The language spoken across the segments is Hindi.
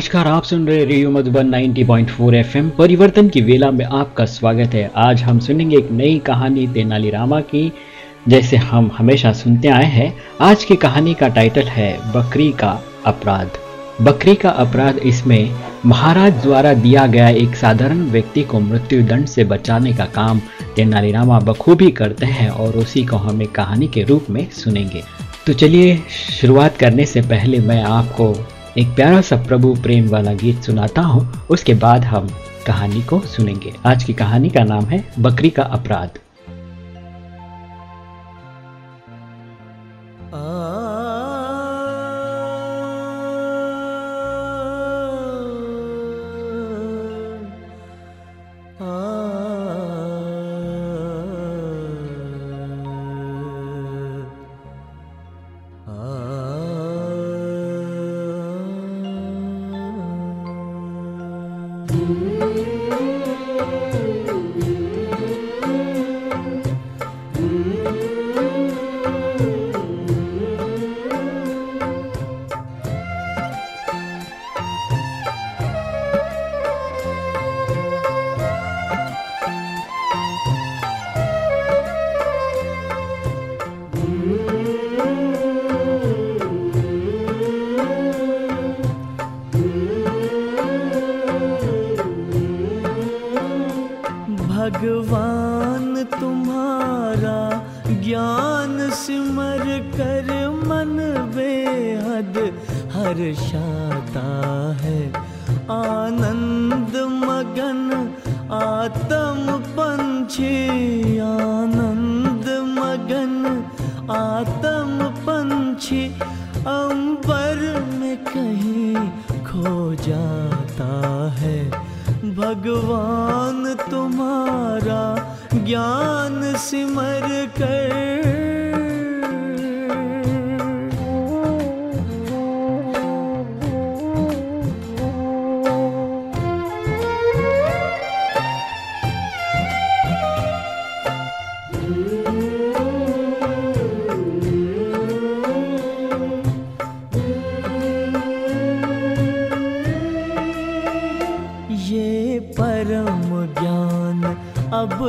नमस्कार, आप सुन रहे रेडियो मधुबन 90.4 एफएम। परिवर्तन की वेला में आपका स्वागत है। आज हम सुनेंगे एक नई कहानी तेनाली रामा की, जैसे हम हमेशा सुनते आए हैं। आज की कहानी का टाइटल है, बकरी का अपराध। बकरी का अपराध इसमें महाराज द्वारा दिया गया एक साधारण व्यक्ति को मृत्यु दंड से बचाने का काम तेनालीरामा बखूबी करते हैं और उसी को हम एक कहानी के रूप में सुनेंगे। तो चलिए शुरुआत करने से पहले मैं आपको एक प्यारा सा प्रभु प्रेम वाला गीत सुनाता हूँ। उसके बाद हम कहानी को सुनेंगे। आज की कहानी का नाम है बकरी का अपराध।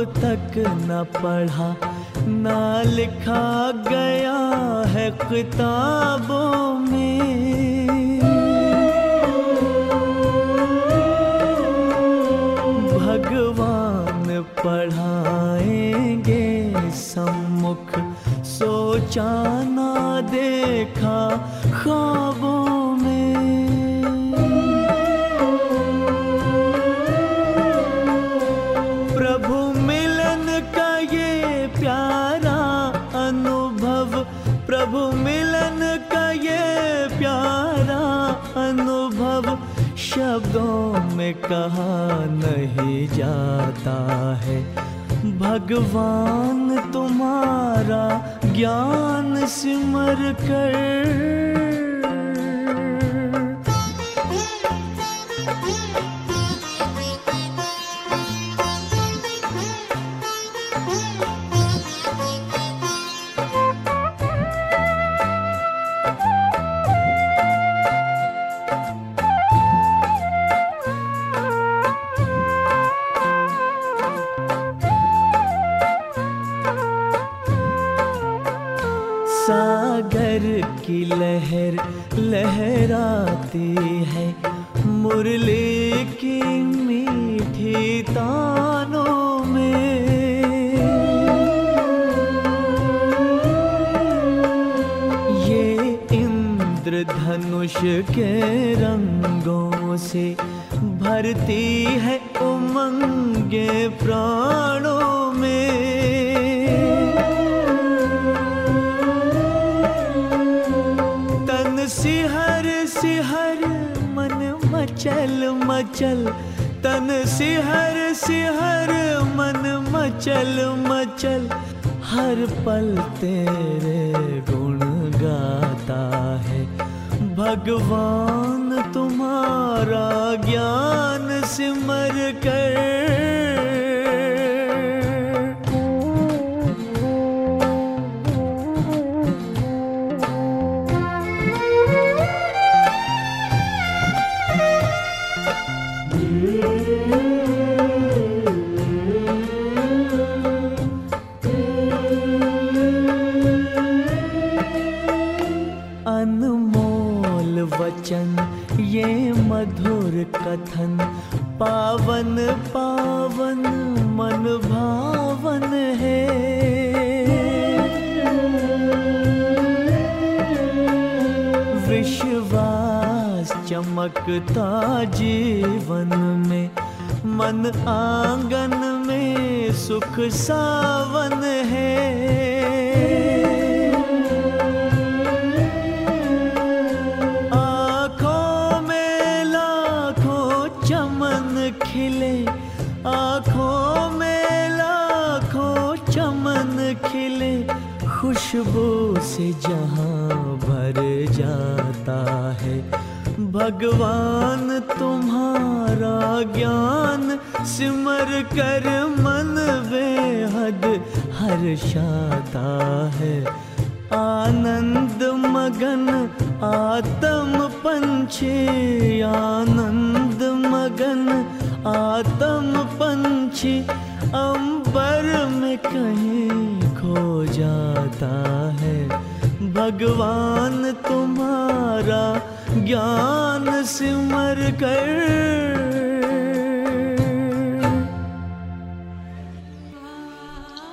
तक न पढ़ा, न लिखा गया है किताबों में। भगवान पढ़ाएँगे सम्मुख सोचा ना देखा कहा नहीं जाता है। भगवान तुम्हारा ज्ञान सिमर कर मचल मचल, तन सिहर सिहर मन मचल मचल, हर पल तेरे गुण गाता है। भगवान तुम्हारा ज्ञान सिमर कर पवन, पावन मन भावन है। विश्वास चमकता जीवन में, मन आँगन में सुख सावन है। खुशबू से जहाँ भर जाता है। भगवान, तुम्हारा ज्ञान सिमर कर मन बेहद हर्षाता है। आनंद मगन, आत्म पंछी, आनंद मगन, आत्म पंछी, अंबर में कहीं खो जाता है। भगवान तुम्हारा ज्ञान सिमर कर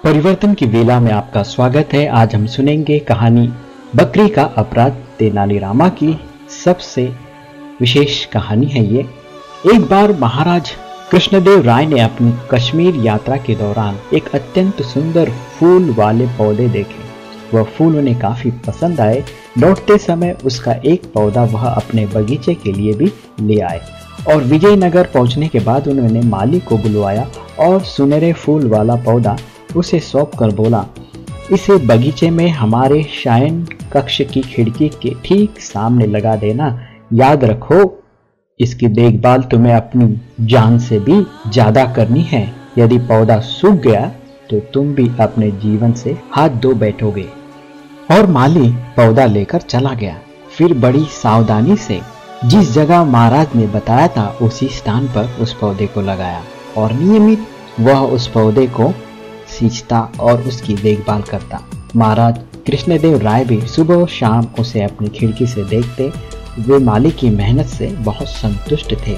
परिवर्तन की वेला में आपका स्वागत है। आज हम सुनेंगे कहानी बकरी का अपराध तेनालीरामा की। सबसे विशेष कहानी है ये। एक बार महाराज कृष्णदेव राय ने अपनी कश्मीर यात्रा के दौरान एक अत्यंत सुंदर फूल वाले पौधे देखे। वह फूल उन्हें काफ़ी पसंद आए। लौटते समय उसका एक पौधा वह अपने बगीचे के लिए भी ले आए और विजयनगर पहुँचने के बाद उन्होंने माली को बुलवाया और सुनहरे फूल वाला पौधा उसे सौंप कर बोला, इसे बगीचे में हमारे शायन कक्ष की खिड़की के ठीक सामने लगा देना। याद रखो इसकी देखभाल तुम्हें अपनी जान से भी ज़्यादा करनी है। यदि पौधा सूख गया तो तुम भी अपने जीवन से हाथ धो बैठोगे। और माली पौधा लेकर चला गया। फिर बड़ी सावधानी से जिस जगह महाराज ने बताया था, उसी स्थान पर उस पौधे को लगाया। और नियमित वह उस पौधे को सींचता और उसकी देखभाल करता। महाराज कृष्णदेव राय भी सुबह शाम उसे अपनी खिड़की से देखते वे माली की मेहनत से बहुत संतुष्ट थे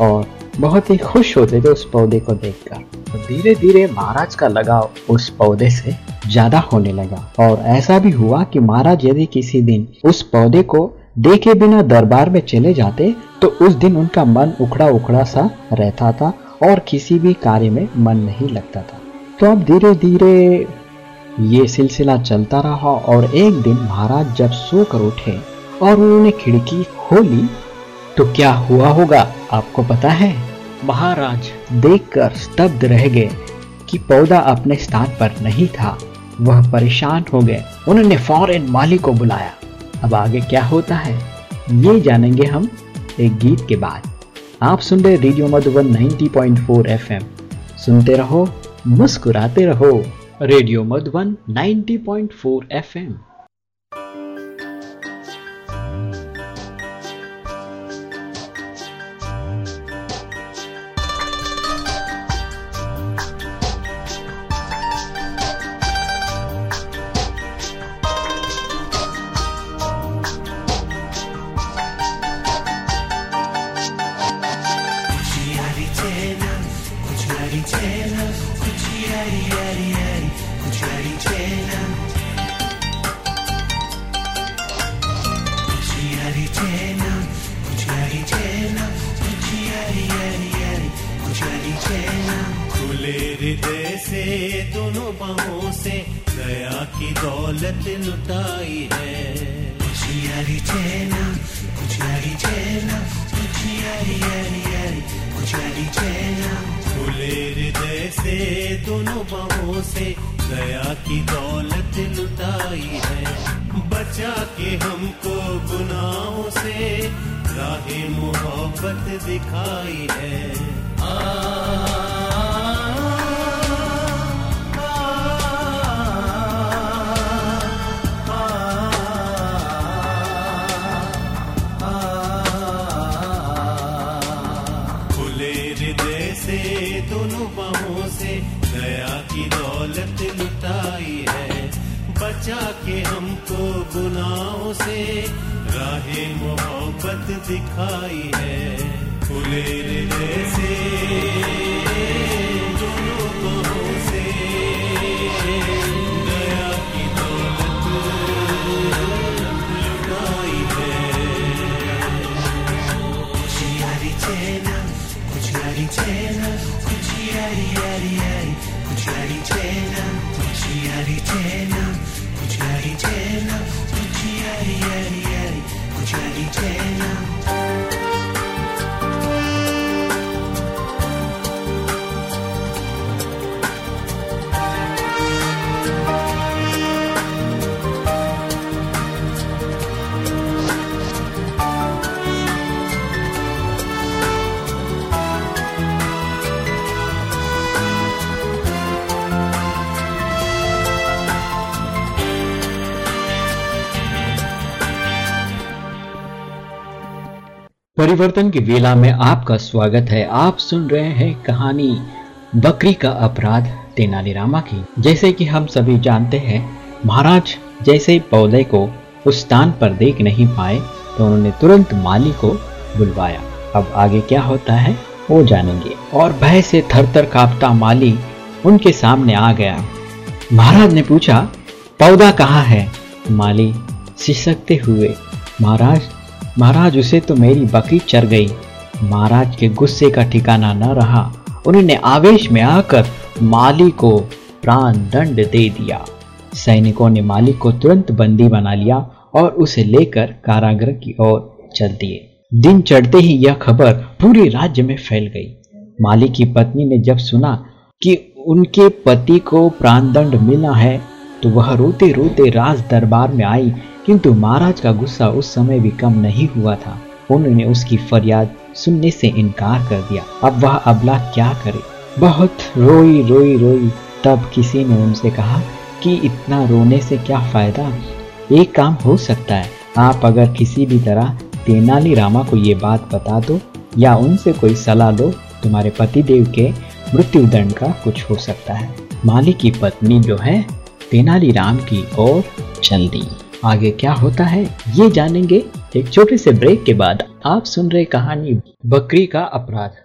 और बहुत ही खुश होते थे उस पौधे को देखकर। तो धीरे धीरे महाराज का लगाव उस पौधे से ज़्यादा होने लगा और ऐसा भी हुआ कि महाराज यदि किसी दिन उस पौधे को देखे बिना दरबार में चले जाते तो उस दिन उनका मन उखड़ा उखड़ा सा रहता था और किसी भी कार्य में मन नहीं लगता था। तो अब धीरे धीरे ये सिलसिला चलता रहा और एक दिन महाराज जब सोकर उठे और उन्होंने खिड़की खोली तो क्या हुआ होगा आपको पता है? महाराज। देखकर स्तब्ध रह गए कि पौधा अपने स्थान पर नहीं था। वह परेशान हो गए। उन्होंने फ़ौरन माली को बुलाया। अब आगे क्या होता है? ये जानेंगे हम एक गीत के बाद। आप सुन रहे रेडियो मधुबन 90.4 एफएम। सुनते रहो मुस्कुराते रहो। Radio Madhuban 90.4 FM. खुशियारी जैसे दोनों बाहों से दया की दौलत लुटाई है। बचा के हमको गुनाहों से राह मोहब्बत दिखाई है। खुले बाहों से दया की दौलत लुटाई है। बचा के हमको गुनाहों से राह मोहब्बत दिखाई है। खुले से दोनों से गया की दौलत लुटाई है। कुछ yari yari yari. Gujarati tenam Puchi yari tenam Gujarati tenam Puchi yari yari yari. Gujarati tenam परिवर्तन की वेला में आपका स्वागत है। आप सुन रहे हैं कहानी बकरी का अपराध तेनालीरामा की। जैसे कि हम सभी जानते हैं, महाराज जैसे पौधे को उस स्थान पर देख नहीं पाए तो उन्होंने तुरंत माली को बुलवाया। अब आगे क्या होता है, वो जानेंगे। और भय से थर थर कांपता माली उनके सामने आ गया। महाराज ने पूछा, पौधा कहाँ है? माली सिसकते हुए, महाराज महाराज, उसे तो मेरी बकरी चर गई। महाराज के गुस्से का ठिकाना न रहा। उन्होंने आवेश में आकर माली को प्राण दंड दे दिया। सैनिकों ने मालिक को तुरंत बंदी बना लिया और उसे लेकर कारागृह की ओर चल दिए। दिन चढ़ते ही यह खबर पूरे राज्य में फैल गई। मालिक की पत्नी ने जब सुना कि उनके पति को प्राणदंड मिला है तो वह रोते रोते राज दरबार में आई किंतु महाराज का गुस्सा उस समय भी कम नहीं हुआ था। उन्होंने उसकी फरियाद सुनने से इनकार कर दिया। अब वह अबला क्या करे? बहुत रोई रोई रोई। तब किसी ने उनसे कहा कि इतना रोने से क्या फ़ायदा? एक काम हो सकता है। आप अगर किसी भी तरह तेनाली रामा को ये बात बता दो या उनसे कोई सलाह लो, तुम्हारे पति देव के मृत्यु दंड का कुछ हो सकता है। माली की पत्नी जो है तेनालीराम की ओर चल दी। आगे क्या होता है, ये जानेंगे एक छोटे से ब्रेक के बाद। आप सुन रहे कहानी बकरी का अपराध।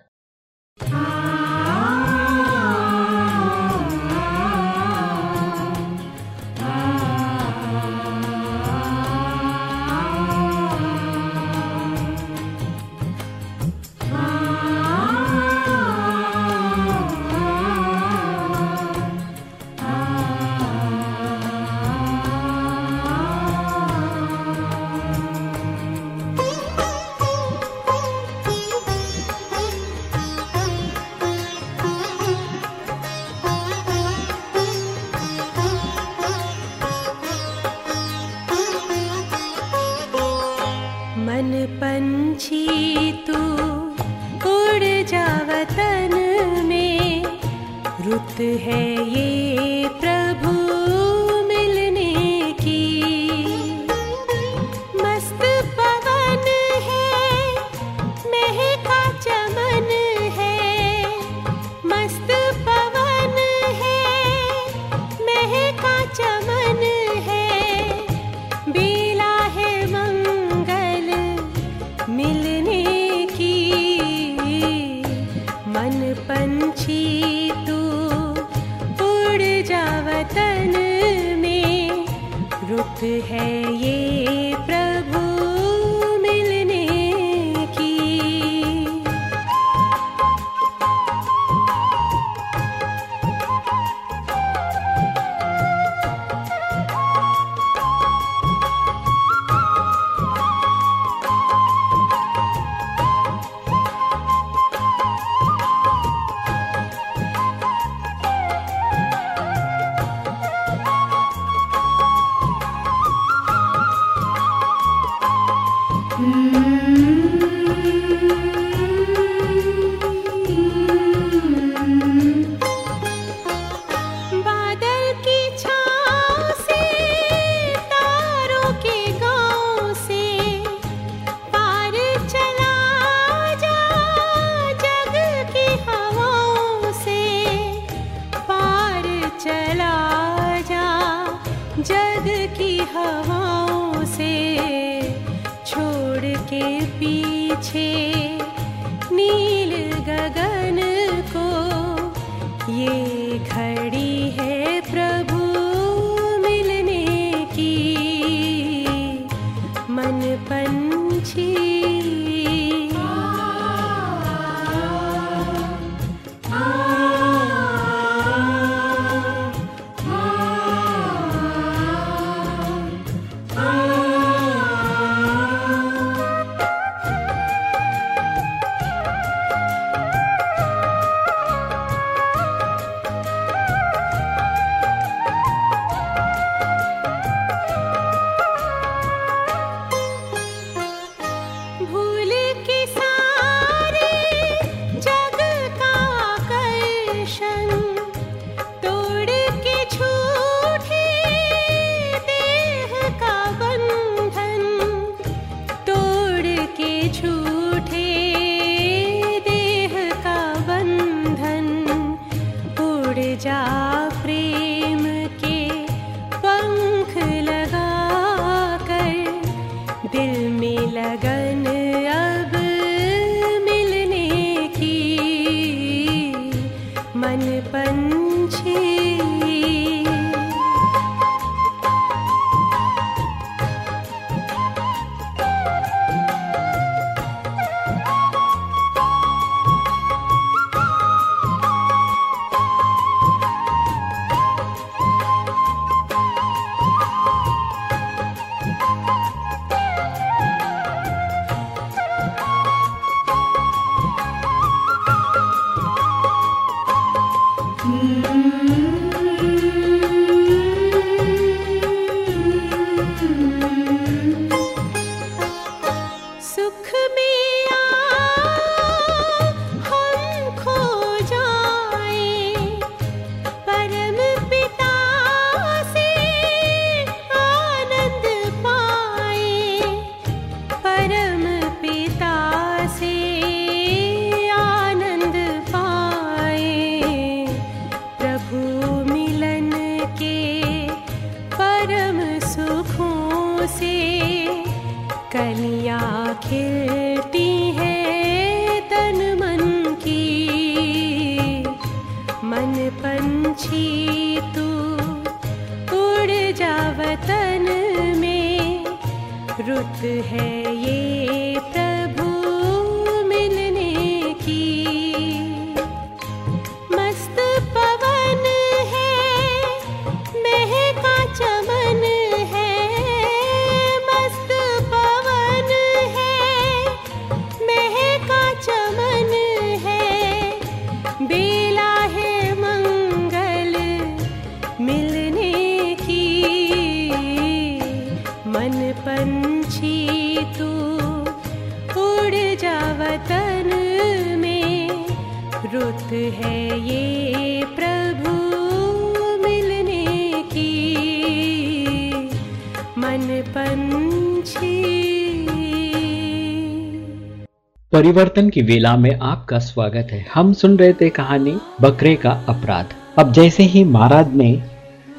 परिवर्तन की वेला में आपका स्वागत है। हम सुन रहे थे कहानी बकरे का अपराध। अब जैसे ही महाराज ने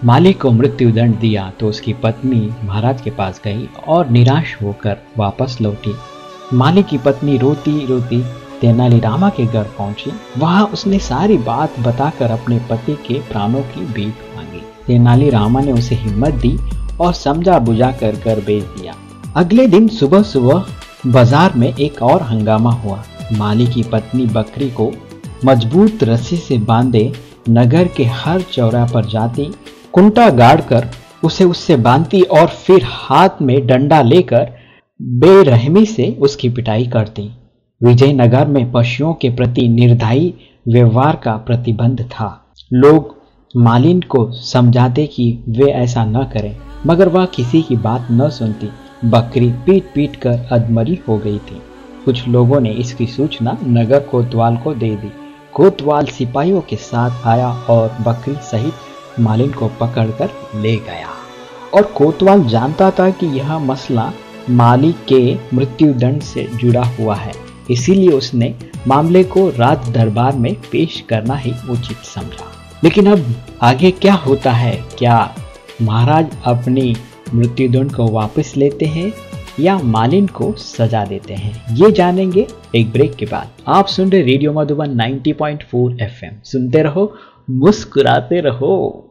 मालिक को मृत्यु दंड दिया तो उसकी पत्नी महाराज के पास गई और निराश होकर वापस लौटी। मालिक की पत्नी रोती रोती तेनालीरामा के घर पहुँची। वहाँ उसने सारी बात बताकर अपने पति के प्राणों की भीख मांगी। तेनालीरामा ने उसे हिम्मत दी और समझा बुझा कर घर भेज दिया। अगले दिन सुबह सुबह बाज़ार में एक और हंगामा हुआ। माली की पत्नी बकरी को मज़बूत रस्सी से बांधे नगर के हर चौरा पर जाती, कुंटा गाड़ कर उसे उससे बांधती और फिर हाथ में डंडा लेकर बेरहमी से उसकी पिटाई करती। विजयनगर में पशुओं के प्रति निर्दयी व्यवहार का प्रतिबंध था। लोग मालिन को समझाते कि वे ऐसा न करें, मगर वह किसी की बात न सुनती। बकरी पीट पीट कर अधमरी हो गई थी। कुछ लोगों ने इसकी सूचना नगर कोतवाल को दे दी। कोतवाल सिपाहियों के साथ आया और बकरी सहित मालिन को पकड़कर ले गया। और कोतवाल जानता था कि यह मसला मालिक के मृत्यु दंड से जुड़ा हुआ है। इसीलिए उसने मामले को राज दरबार में पेश करना ही उचित समझा। लेकिन अब आगे क्या होता है? क्या महाराज अपनी मृत्युदंड को वापस लेते हैं या मालिन को सजा देते हैं। ये जानेंगे एक ब्रेक के बाद। आप सुन रहे रेडियो मधुबन 90.4 एफएम। सुनते रहो, मुस्कुराते रहो।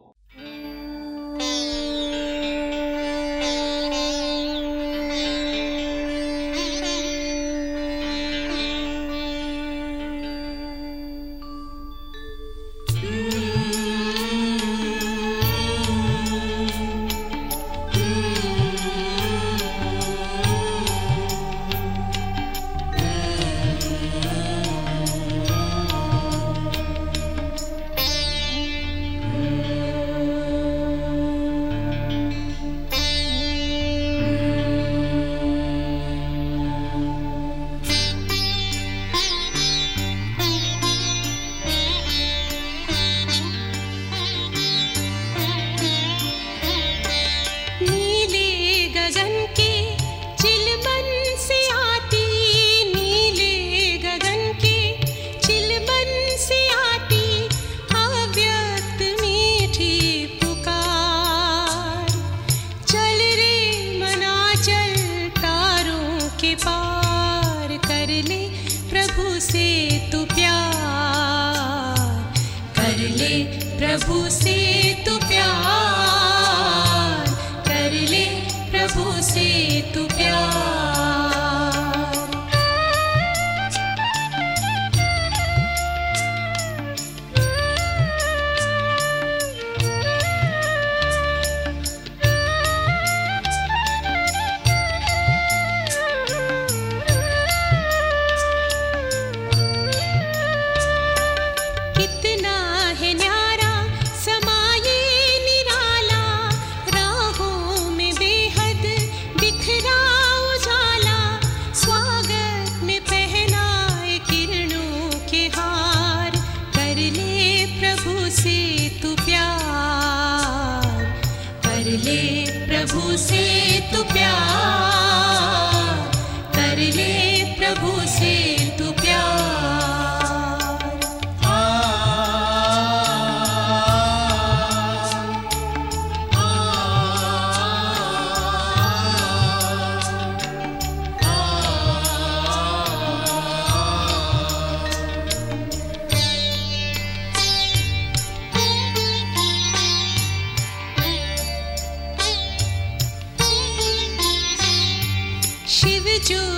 you.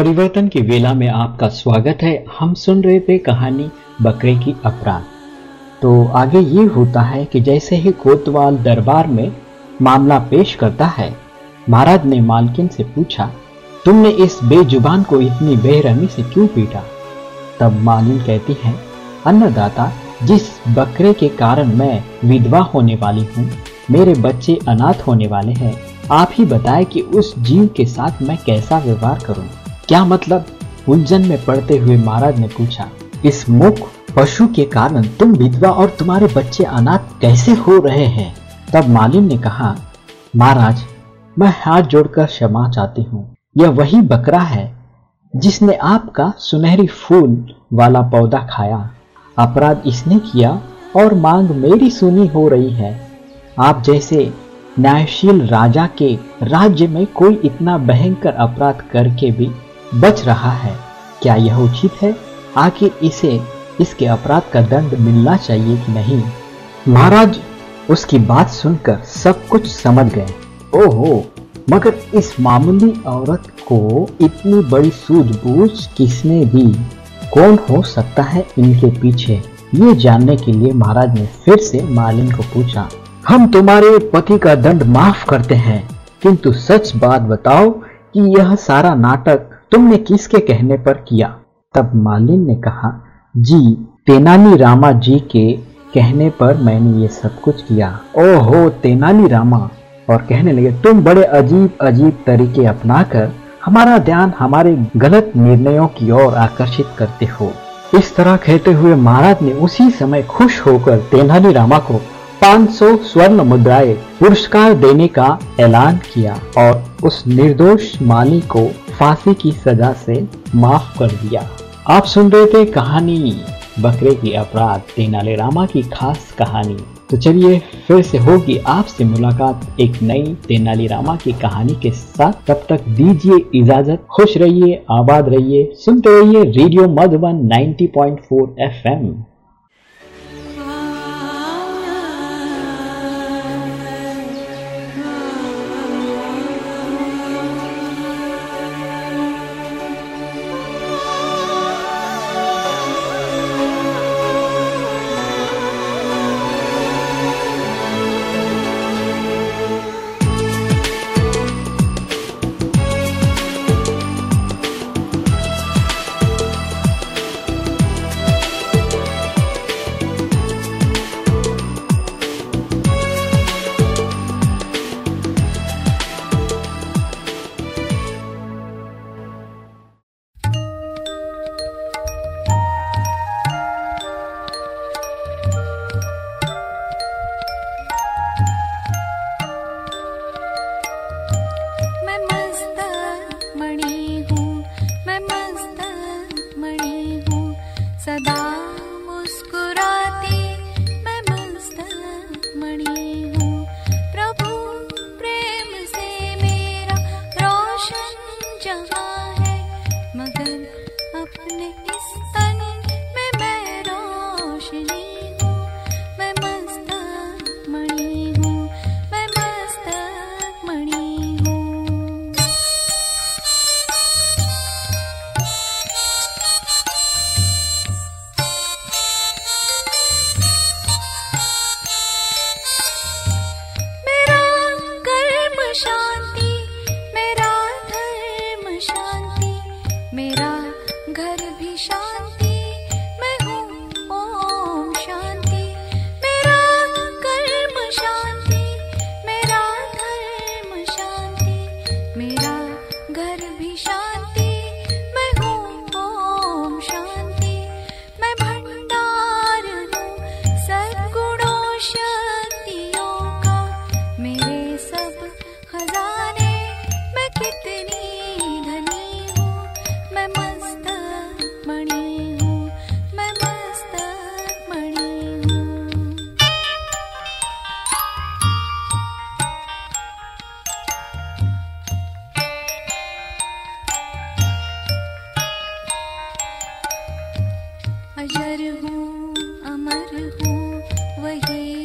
परिवर्तन की वेला में आपका स्वागत है। हम सुन रहे थे कहानी बकरे की अपराध। तो आगे ये होता है कि जैसे ही कोतवाल दरबार में मामला पेश करता है, महाराज ने मालकिन से पूछा, तुमने इस बेजुबान को इतनी बेरहमी से क्यों पीटा? तब मालिन कहती है, अन्नदाता, जिस बकरे के कारण मैं विधवा होने वाली हूँ, मेरे बच्चे अनाथ होने वाले हैं, आप ही बताएँ कि उस जीव के साथ मैं कैसा व्यवहार करूँ? क्या मतलब? उलझन में पड़ते हुए महाराज ने पूछा, इस मुख पशु के कारण तुम विधवा और तुम्हारे बच्चे अनाथ कैसे हो रहे हैं? तब मालिन ने कहा, महाराज, मैं हाथ जोड़कर क्षमा चाहती हूँ। यह वही बकरा है जिसने आपका सुनहरी फूल वाला पौधा खाया। अपराध इसने किया और मांग मेरी सुनी हो रही है। आप जैसे न्यायशील राजा के राज्य में कोई इतना भयंकर अपराध करके भी बच रहा है। क्या यह उचित है? आखिर इसे, इसके अपराध का दंड मिलना चाहिए कि नहीं? महाराज, उसकी बात सुनकर सब कुछ समझ गए। ओहो, मगर इस मामूली औरत को इतनी बड़ी सूझबूझ किसने दी? कौन हो सकता है इनके पीछे? ये जानने के लिए महाराज ने फिर से मालिन को पूछा, हम तुम्हारे पति का दंड माफ़ करते हैं। किंतु सच बात बताओ कि यह सारा नाटक तुमने किसके कहने पर किया? तब मालिन ने कहा, जी, तेनाली रामा जी के कहने पर मैंने ये सब कुछ किया। ओहो, तेनाली रामा! और कहने लगे, तुम बड़े अजीब अजीब तरीके अपनाकर हमारा ध्यान हमारे गलत निर्णयों की ओर आकर्षित करते हो। इस तरह कहते हुए महाराज ने उसी समय खुश होकर तेनाली रामा को 500 स्वर्ण मुद्राएँ पुरस्कार देने का ऐलान किया और उस निर्दोष माली को फांसी की सजा से माफ़ कर दिया। आप सुन रहे थे कहानी, बकरे की अपराध, तेनाली रामा की खास कहानी। तो चलिए फिर से होगी आपसे मुलाकात एक नई तेनाली रामा की कहानी के साथ। तब तक दीजिए इजाज़त, खुश रहिए, आबाद रहिए, सुनते रहिए रेडियो मधुबन 90.4 एफएम। अमर हूँ अमर हूँ वही